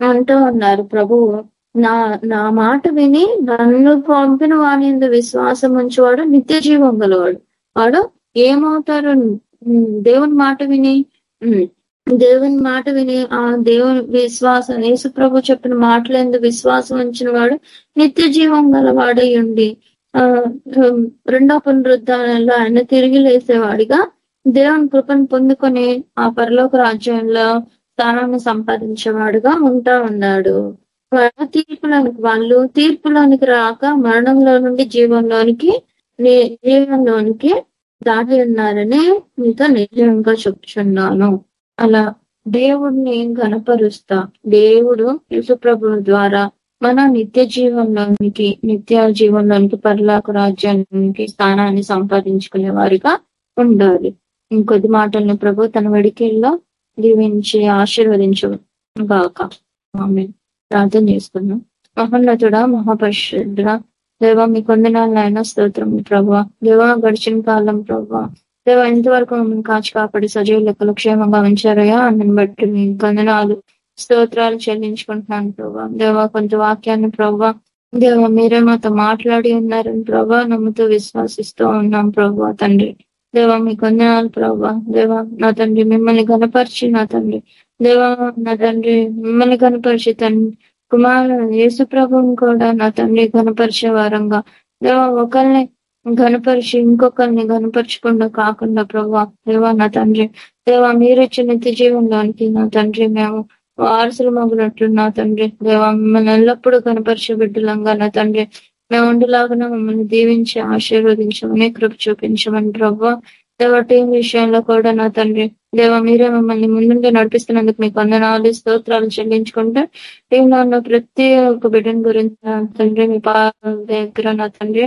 అంటూ ఉన్నారు ప్రభువు. నా నా మాట విని నన్ను పంపిన వాని విశ్వాసం ఉంచేవాడు నిత్య జీవం గలవాడు. వాడు ఏమవుతారు? దేవుని మాట విని దేవుని మాట విని ఆ దేవుని విశ్వాసం యేసు ప్రభు చెప్పిన మాటలందు విశ్వాసం ఉంచిన వాడు నిత్య జీవం గలవాడై ఉండి ఆ రెండో పునరుద్ధానంలో ఆయన తిరిగి లేసేవాడిగా దేవుని కృపను పొందుకొని ఆ పరలోక రాజ్యంలో స్థానాన్ని సంపాదించేవాడుగా ఉంటా ఉన్నాడు. తీర్పులోనికి వాళ్ళు తీర్పులోనికి రాక మరణంలో నుండి జీవంలోనికి జీవంలోనికి దాటి ఉన్నారని మీతో నిజంగా చెప్తున్నాను. అలా దేవుడిని గనపరుస్తా దేవుడు యేసుప్రభు ద్వారా మన నిత్య జీవంలోనికి నిత్య జీవంలోనికి పర్లాక రాజ్యానికి స్థానాన్ని సంపాదించుకునే వారిగా ఉండాలి. ఇంకొద్ది మాటలను ప్రభు తన వెడికిల్లో దీవించి ఆశీర్వదించు గాక ఆమె ప్రార్థన చేసుకున్నాం మహోన్నతుడ మహాపరిశుద్ధ దేవ మీ కొందనాలైనా స్తోత్రం ప్రభు. దేవ గడిచిన కాలం ప్రభా. దేవ ఇంతవరకు మమ్మల్ని కాచి కాపాడి సజీవ లెక్కలు క్షేమంగా ఉంచారయ్యా అందుని బట్టి మీ గంధనాలు స్తోత్రాలు చెల్లించుకుంటున్నాను ప్రభా. దేవ కొంత వాక్యాన్ని ప్రభా దేవ మీరే మాతో మాట్లాడి ఉన్నారని ప్రభా నమ్ముతూ విశ్వాసిస్తూ ఉన్నాం ప్రభా తండ్రి. దేవ మీ కొందనాలు ప్రభా. దేవ నా తండ్రి మిమ్మల్ని కనపరిచి నా తండ్రి. దేవ నా తండ్రి మిమ్మల్ని కనపరిచి తండ్రి కుమారు యేసు ప్రభుని కూడా నా తండ్రి కనపరిచే వారంగా. దేవ ఒకరిని ఘనపరిచి ఇంకొకరిని ఘనపరచకుండా కాకుండా ప్రభా దేవా నా తండ్రి దేవా మీరిచ్చిన నిత్య జీవంలోనికి నా తండ్రి మేము వారసులు మగునట్లు నా తండ్రి దేవా మిమ్మల్ని ఎల్లప్పుడూ కనపరిచే బిడ్డలంగా నా తండ్రి మేము ఉండేలాగా మమ్మల్ని దీవించి ఆశీర్వదించమని కృప చూపించమని ప్రభా దేవ టీం విషయంలో కూడా నా తండ్రి దేవా మీరే మమ్మల్ని ముందుగా నడిపిస్తున్నందుకు మీకు వందనాలు స్తోత్రాలు చెల్లించుకుంటే టీంలో ఉన్న ప్రతి ఒక్క బిడ్డని గురించి నా తండ్రి మీ పా దగ్గర నా తండ్రి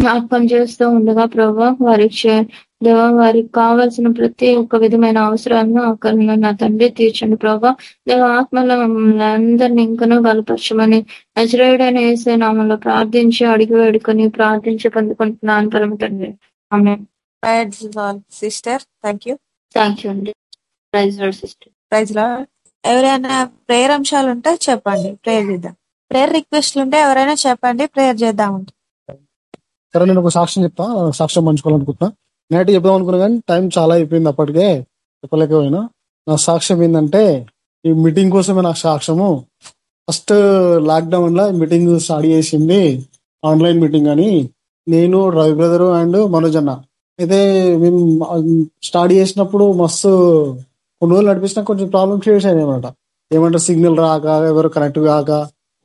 జ్ఞాపకం చేస్తూ ఉండగా ప్రభా వారికి దేవ వారికి కావాల్సిన ప్రతి ఒక్క విధమైన అవసరాలను అక్కడ నా తండ్రి తీర్చండి ప్రభా. దేవ ఆత్మలో మమ్మల్ని అందరినీ ఇంకనూ బలపరచమని నజరేయుడైన వేసే నామంలో ప్రార్థించి అడిగి వేడుకొని ప్రార్థించి పొందుకుంటున్నాను పరమ తండ్రి. ఆమె sister. Thank you. Thank you అండి. Praise sister. ప్రైజ్ ఎవరైనా ప్రేయర్ అంశాలు ఉంటే చెప్పండి ప్రేయర్ చేద్దాం. ప్రేయర్ రిక్వెస్ట్లు ఉంటే ఎవరైనా చెప్పండి ప్రేయర్ చేద్దామంటే సరే నేను ఒక సాక్ష్యం చెప్తా. సాక్ష్యం పంచుకోవాలనుకుంటున్నా. నైట్ చెప్దాం అనుకున్నా కానీ టైం చాలా అయిపోయింది అప్పటికే. చెప్పలేకపోయినా. నా సాక్ష్యం ఏంటంటే ఈ మీటింగ్ కోసమే నా సాక్ష్యము. ఫస్ట్ లాక్డౌన్లో మీటింగ్ స్టార్ట్ చేసింది ఆన్లైన్ మీటింగ్ అని. నేను రవి బ్రదర్ అండ్ మనోజ్ అన్న. అయితే మేము స్టార్ట్ చేసినప్పుడు మస్తు కొన్ని రోజులు నడిపించినా కొంచెం ప్రాబ్లమ్ క్రియేట్ అయ్యాయి అనమాట ఏమంటారు సిగ్నల్ రాక ఎవరు కనెక్ట్ కాక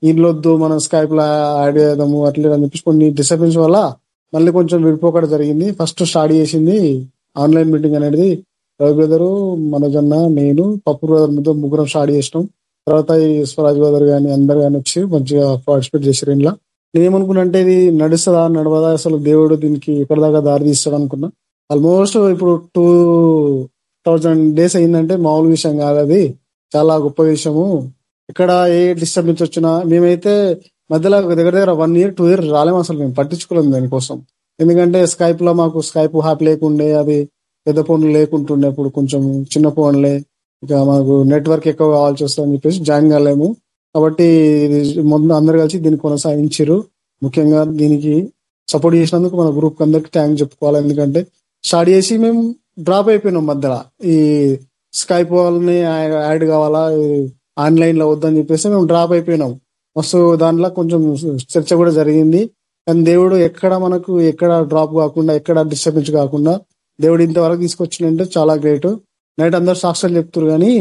ఇంట్లొద్దు మనం స్కైప్లో యాడ్ చేద్దాము అట్లే అని చెప్పేసి కొన్ని డిస్టర్బెన్స్ వల్ల మళ్ళీ కొంచెం విడిపోకడం జరిగింది. ఫస్ట్ స్టార్ట్ చేసింది ఆన్లైన్ మీటింగ్ అనేది. రవి బ్రదరు మనోజన్న నేను పప్పు బ్రదర్ మీద ముగ్గురం స్టార్ట్ చేసినాం. తర్వాత ఈ స్వరాజ్ బ్రదర్ గాని అందరు కానీ వచ్చి మంచిగా పార్టిసిపేట్ చేశారు ఇంట్లో. నేనేమనుకున్నా అంటే ఇది నడుస్తుందా నడవదా అసలు దేవుడు దీనికి ఎక్కడిదాకా దారి తీస్తాడు అనుకున్నా. ఆల్మోస్ట్ ఇప్పుడు టూ థౌజండ్ డేస్ అయిందంటే మామూలు విషయం కాదు అది. చాలా గొప్ప విషయము. ఇక్కడ ఏ డిస్టర్బెన్స్ వచ్చినా మేమైతే మధ్యలో దగ్గర దగ్గర వన్ ఇయర్ టూ ఇయర్ రాలేము అసలు. మేము పట్టించుకోలేము దానికోసం. ఎందుకంటే స్కైప్లో మాకు స్కైప్ హ్యాప్ లేకుండే అది పెద్ద ఫోన్లు లేకుంటుండే ఇప్పుడు కొంచెం చిన్న ఫోన్లే. ఇక మాకు నెట్వర్క్ ఎక్కువ కావాల్సి వస్తుందని చెప్పేసి జాయిన్ కాలేము. కాబట్టి ముందు అందరు కలిసి దీన్ని కొనసాగించారు ముఖ్యంగా దీనికి సపోర్ట్ చేసినందుకు మన గ్రూప్ అందరికి థ్యాంక్ చెప్పుకోవాలి. ఎందుకంటే స్టార్ట్ చేసి మేము డ్రాప్ అయిపోయినాం మధ్యలో. ఈ స్కైప్ వాళ్ళని యాడ్ కావాలా ఆన్లైన్లో వద్దని చెప్పేసి మేము డ్రాప్ అయిపోయినాం. మస్తు దాంట్లో కొంచెం చర్చ కూడా జరిగింది. కానీ దేవుడు ఎక్కడ మనకు ఎక్కడ డ్రాప్ కాకుండా ఎక్కడ డిస్టర్బెన్స్ కాకుండా దేవుడు ఇంతవరకు తీసుకొచ్చినంటే చాలా గ్రేట్. నైట్ అందరు సాక్ష్యాలు చెప్తారు కానీ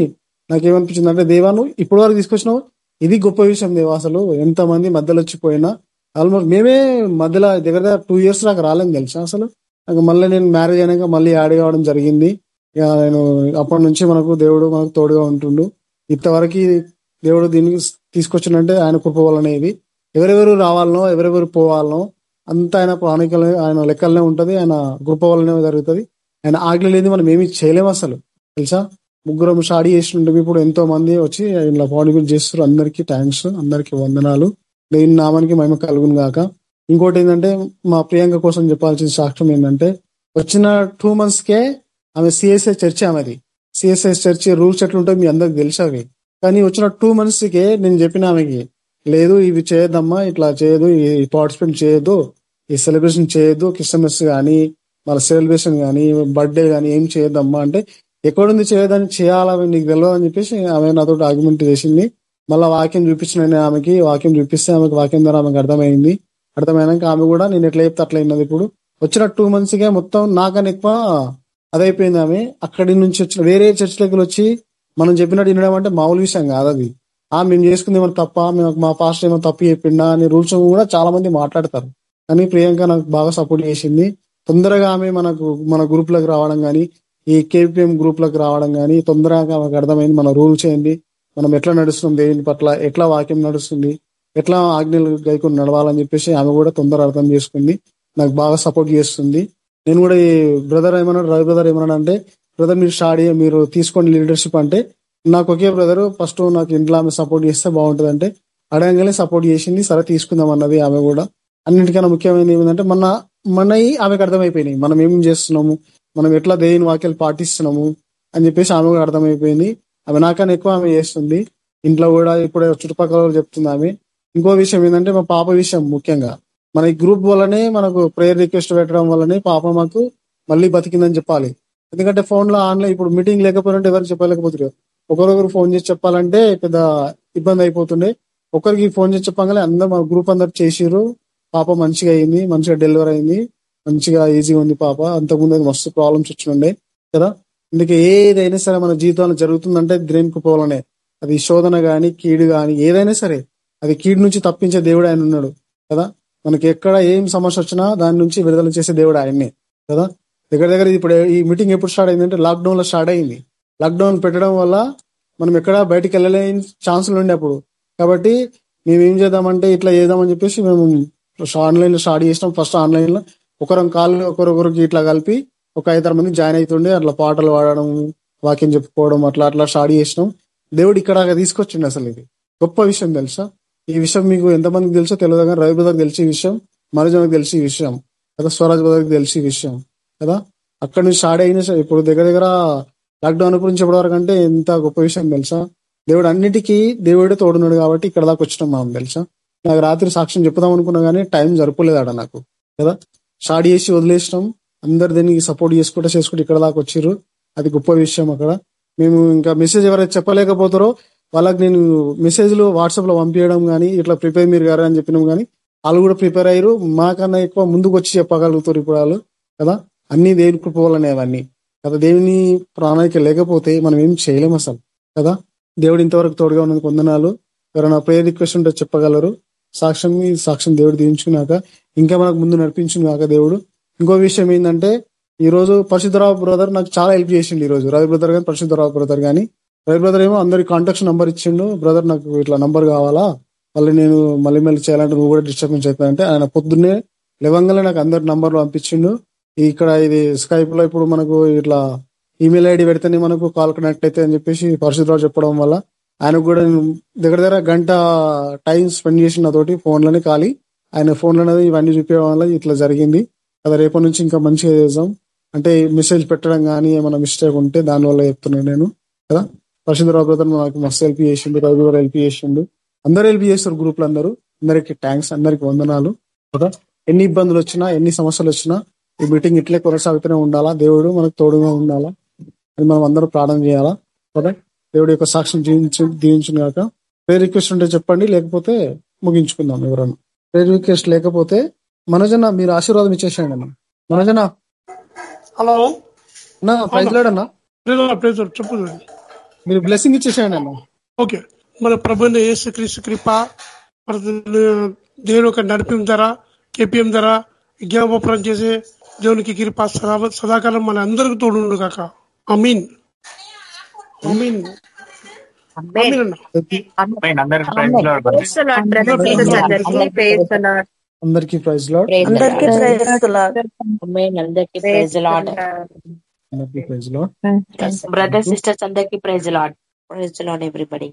నాకేమనిపించింది అంటే దేవాను ఇప్పటి వరకు తీసుకొచ్చినావు? ఇది గొప్ప విషయం దేవా అసలు. ఎంతమంది మధ్యలో వచ్చిపోయినా ఆల్మోస్ట్ మేమే మధ్యలో దగ్గర టూ ఇయర్స్ నాకు రాలేం తెలుసా అసలు. నాకు మళ్ళీ నేను మ్యారేజ్ అయినాక మళ్ళీ యాడ్ కావడం జరిగింది. ఇక నేను అప్పటి నుంచి మనకు దేవుడు మనకు తోడుగా ఉంటుండు. ఇంతవరకు దేవుడు దీనికి తీసుకొచ్చిందంటే ఆయన కృప వల్లనే ఎవరెవరు రావాలనో ఎవరెవరు పోవాలనో అంతా ఆయన ప్రాణికలు ఆయన లెక్కలనే ఉంటది ఆయన కృప వలనే జరుగుతుంది. ఆయన ఆజ్ఞ లేని మనం ఏమీ చేయలేము అసలు. తెలుసా? ముగ్గురం స్టాడీ చేసినట్టు ఇప్పుడు ఎంతో మంది వచ్చి ఇలా పార్టిసిపేట్ చేస్తారు అందరికీ థ్యాంక్స్ అందరికీ వందనాలు. దేని నామానికి మహిమ కలుగును గాక. ఇంకోటి ఏంటంటే మా ప్రియాంక కోసం చెప్పాల్సిన సాక్ష్యం ఏంటంటే వచ్చిన టూ మంత్స్ కే ఆమె సిఎస్ఐ చర్చ ఆమెది. సిఎస్ఐ చర్చి రూల్స్ ఎట్లుంటాయి మీ అందరికి తెలుసు అవి. కానీ వచ్చిన టూ మంత్స్కి నేను చెప్పిన ఆమెకి లేదు ఇవి చేయదమ్మా ఇట్లా చేయదు ఈ పార్టిసిపేట్ చేయదు ఈ సెలబ్రేషన్ చేయదు క్రిస్టమస్ కానీ మళ్ళీ సెలబ్రేషన్ కానీ బర్త్డే కానీ ఏం చేయొద్దమ్మా అంటే ఎక్కడుంది చేయదని చేయాలని నీకు తెలియదు అని చెప్పేసి ఆమె నాతో ఆర్గ్యుమెంట్ చేసింది. మళ్ళీ వాక్యం చూపించిన ఆమెకి వాక్యం చూపిస్తే ఆమెకి వాక్యం ద్వారా ఆమెకు అర్థమైంది. అర్థమైనాక ఆమె కూడా నేను ఎట్లా చెప్తే అట్లా ఇప్పుడు. వచ్చిన టూ మంత్స్గా మొత్తం నాకని ఎక్కువ అదైపోయింది ఆమె. అక్కడి నుంచి వచ్చిన వేరే చర్చ్ వచ్చి మనం చెప్పినట్టు వినడం అంటే మామూలు విషయం కాదు అది. ఆ మేము చేసుకుంది ఏమైనా తప్ప మేము మా పాస్టర్ ఏమైనా తప్పు చెప్పిండా అనే రూల్స్ కూడా చాలా మంది మాట్లాడతారు. కానీ ప్రియాంక నాకు బాగా సపోర్ట్ చేసింది. తొందరగా ఆమె మనకు మన గ్రూప్లకు రావడం కానీ ఈ కేపీఎం గ్రూప్లకు రావడం కానీ తొందరగా మనకు అర్థమైంది మన రూల్స్ ఏంటి మనం ఎట్లా నడుస్తుంది దేవుని పట్ల ఎట్లా వాక్యం నడుస్తుంది ఎట్లా ఆజ్ఞలు గైకొని నడవాలని చెప్పేసి ఆమె కూడా తొందర అర్థం చేసుకుంది. నాకు బాగా సపోర్ట్ చేస్తుంది. నేను కూడా ఈ బ్రదర్ ఏమన్నాడు రవి బ్రదర్ ఏమన్నాడు అంటే బ్రదర్ మీరు స్టాడీ మీరు తీసుకోండి లీడర్షిప్ అంటే. నాకు ఒకే బ్రదర్ ఫస్ట్ నాకు ఇంట్లో ఆమె సపోర్ట్ చేస్తే బాగుంటుంది అంటే అడగంగానే సపోర్ట్ చేసింది సరే తీసుకుందాం అన్నది ఆమె కూడా. అన్నిటికన్నా ముఖ్యమైనది ఏమిటంటే మన మనవి ఆమెకు అర్థమైపోయినాయి. మనం ఏం చేస్తున్నాము? మనం ఎట్లా దేవుని వాక్యాలు పాటిస్తున్నాము? అని చెప్పేసి ఆమె కూడా అర్థమైపోయింది. ఆమె నాకన్నా ఎక్కువ ఆమె చేస్తుంది. ఇంట్లో కూడా ఇప్పుడు చుట్టుపక్కల చెప్తుంది ఆమె. ఇంకో విషయం ఏంటంటే మా పాప విషయం ముఖ్యంగా. మన ఈ గ్రూప్ వల్లనే మనకు ప్రేయర్ రిక్వెస్ట్ పెట్టడం వల్లనే పాప మాకు మళ్ళీ బతికిందని చెప్పాలి. ఎందుకంటే ఫోన్లో ఆన్లైన్ ఇప్పుడు మీటింగ్ లేకపోయినట్టు ఎవరికి చెప్పలేకపోతున్నారు. ఒకరొకరు ఫోన్ చేసి చెప్పాలంటే పెద్ద ఇబ్బంది అయిపోతుండే. ఒకరికి ఫోన్ చేసి చెప్పగానే అందరు మా గ్రూప్ అందరు చేసిర్రు. పాప మంచిగా అయింది మంచిగా డెలివర్ అయింది. మంచిగా ఈజీగా ఉంది పాప. అంతకుముందు అది మస్తు ప్రాబ్లమ్స్ వచ్చినండే. కదా? అందుకే ఏదైనా సరే మన జీవితంలో జరుగుతుందంటే దేవుని పోవాలనే. అది శోధన గాని కీడు గాని ఏదైనా సరే. అది కీడు నుంచి తప్పించే దేవుడు ఆయన ఉన్నాడు. కదా? మనకి ఎక్కడ ఏం సమస్య వచ్చినా దాని నుంచి విడుదల చేసే దేవుడు ఆయన్నే కదా? దగ్గర దగ్గర ఇప్పుడు ఈ మీటింగ్ ఎప్పుడు స్టార్ట్ అయిందంటే లాక్డౌన్లో స్టార్ట్ అయింది. లాక్డౌన్ పెట్టడం వల్ల మనం ఎక్కడ బయటికి వెళ్ళలేని ఛాన్సులు ఉండే అప్పుడు. కాబట్టి మేము ఏం చేద్దామంటే ఇట్లా చేద్దామని చెప్పేసి మేము ఆన్లైన్లో స్టార్ట్ చేసినాం. ఫస్ట్ ఆన్లైన్లో ఒకరం కాళ్ళు ఒకరొకరికి ఇట్లా కలిపి ఒక ఐదారు మంది జాయిన్ అవుతుండే అట్లా పాటలు పాడడం వాక్యం చెప్పుకోవడం అట్లా అట్లా స్టార్ట్ చేసినాం. దేవుడు ఇక్కడ తీసుకొచ్చిండు అసలు ఇది. గొప్ప విషయం తెలుసా? ఈ విషయం మీకు ఎంతమందికి తెలుసో తెలియదు కానీ రవి బ్రదర్కి తెలిసి విషయం మనోజనకు తెలిసి విషయం కదా స్వరాజ్ బ్రదర్కి తెలిసి విషయం కదా? అక్కడి నుంచి స్టార్ట్ అయిన ఇప్పుడు దగ్గర దగ్గర లాక్డౌన్ గురించి ఎప్పటివరకు అంటే ఎంత గొప్ప విషయం తెలుసా? దేవుడు అన్నిటికీ దేవుడే తోడున్నాడు కాబట్టి ఇక్కడ దాకా వచ్చినాం మనం తెలుసా? నాకు రాత్రి సాక్ష్యం చెప్పుదాం అనుకున్నా కానీ టైం జరపలేదాడ ఆడ నాకు కదా? స్టార్ట్ చేసి వదిలేసినాం. అందరు దీనికి సపోర్ట్ చేసుకుంటే చేసుకుంటూ ఇక్కడ దాకా వచ్చిర్రు. అది గొప్ప విషయం అక్కడ. మేము ఇంకా మెసేజ్ ఎవరైతే చెప్పలేకపోతారో వాళ్ళకి నేను మెసేజ్లు వాట్సాప్లో పంపించడం కానీ ఇట్లా ప్రిపేర్ మీరు గారు అని చెప్పినాం కానీ వాళ్ళు కూడా ప్రిపేర్ అయ్యారు. మాకన్నా ఎక్కువ ముందుకు వచ్చి చెప్పగలుగుతారు ఇప్పుడు వాళ్ళు కదా? అన్ని దేవుని కృప వల్లనే అవన్నీ. కదా దేవుని ప్రాణాళిక లేకపోతే మనం ఏం చేయలేము అసలు కదా? దేవుడు ఇంతవరకు తోడుగా ఉన్నది కొందనాలు ఎవరైనా ప్రేయర్ రిక్వెస్ట్ ఉంటే చెప్పగలరు. సాక్ష్యం సాక్ష్యం దేవుడు దించుకున్నాక ఇంకా మనకు ముందు నడిపించుకున్నాక దేవుడు. ఇంకో విషయం ఏంటంటే ఈ రోజు పరిశుద్ధరావు బ్రదర్ నాకు చాలా హెల్ప్ చేసిండు ఈ రోజు రవి బ్రదర్ కానీ పరిశుద్ధరావు బ్రదర్ కానీ రైట్ బ్రదర్ ఏమో అందరి కాంటాక్ట్స్ నంబర్ ఇచ్చిండు. బ్రదర్ నాకు ఇట్లా నంబర్ కావాలా? మళ్ళీ నేను మళ్ళీ మళ్ళీ చేయాలంటే నువ్వు కూడా డిస్టర్బెన్స్ అవుతాయంటే ఆయన పొద్దున్నే లేవంగానే నాకు అందరి నంబర్లు పంపించిండు. ఇక్కడ ఇది స్కైప్లో ఇప్పుడు మనకు ఇట్లా ఈమెయిల్ ఐడి పెడితేనే మనకు కాల్ కనెక్ట్ అయితే అని చెప్పేసి పరిశుద్ధరావు చెప్పడం వల్ల ఆయనకు కూడా దగ్గర దగ్గర గంట టైం స్పెండ్ చేసిన తోటి ఫోన్లోనే ఖాళీ. ఆయన ఫోన్లోనే ఇవన్నీ చూపించడం వల్ల ఇట్లా జరిగింది. అది రేపటి నుంచి ఇంకా మంచిగా చేద్దాం. అంటే మెసేజ్ పెట్టడం కానీ ఏమైనా మిస్టేక్ ఉంటే దానివల్ల చెప్తున్నాను నేను. కదా? పరిశుద్ధరావు నాకు మస్తు హెల్ప్ చేసిండు రవి గారు హెల్ప్ చేసిండు. అందరూ హెల్ప్ చేస్తారు గ్రూప్లు అందరూ. అందరికి థ్యాంక్స్ అందరికి వందనాలు. కదా ఎన్ని ఇబ్బందులు వచ్చినా ఎన్ని సమస్యలు వచ్చినా ఈ మీటింగ్ ఇట్లే కొనసాగుతూనే ఉండాలా? దేవుడు మనకు తోడుగా ఉండాలా? అని మనం అందరూ ప్రార్థన చేయాలా? కదా దేవుడి యొక్క సాక్ష్యం జీవించు దీవించును కాక ప్రేర్ రిక్వెస్ట్ ఉంటే చెప్పండి లేకపోతే ముగించుకుందాం ఎవరన్నా ప్రేర్ రిక్వెస్ట్ లేకపోతే మనజన మీరు ఆశీర్వాదం ఇచ్చేసేయండి అన్న. మనజన హలో. అన్న ప్రైజ్ లేడన్నా చెప్పు మీరు బ్లెస్సింగ్ ఇచ్చేసేయండి అన్న. ఓకే. మన ప్రభుని యేసు క్రీస్తు కృప దేవుని యొక్క నడిపింపు ధర కేపీఎం ధర విజ్ఞాపనం చేసే దేవునికి కృప సదా సదాకాలం మన అందరికి తోడు కాక అమీన్ అమీన్. అందరికి ప్రైజ్ లాడ్. అందరికీ ప్రైజ్ లాడ్. అందరికీ ప్రైజ్ లాడ్. బ్రదర్ సిస్టర్స్ అందరికి praise lord praise lord everybody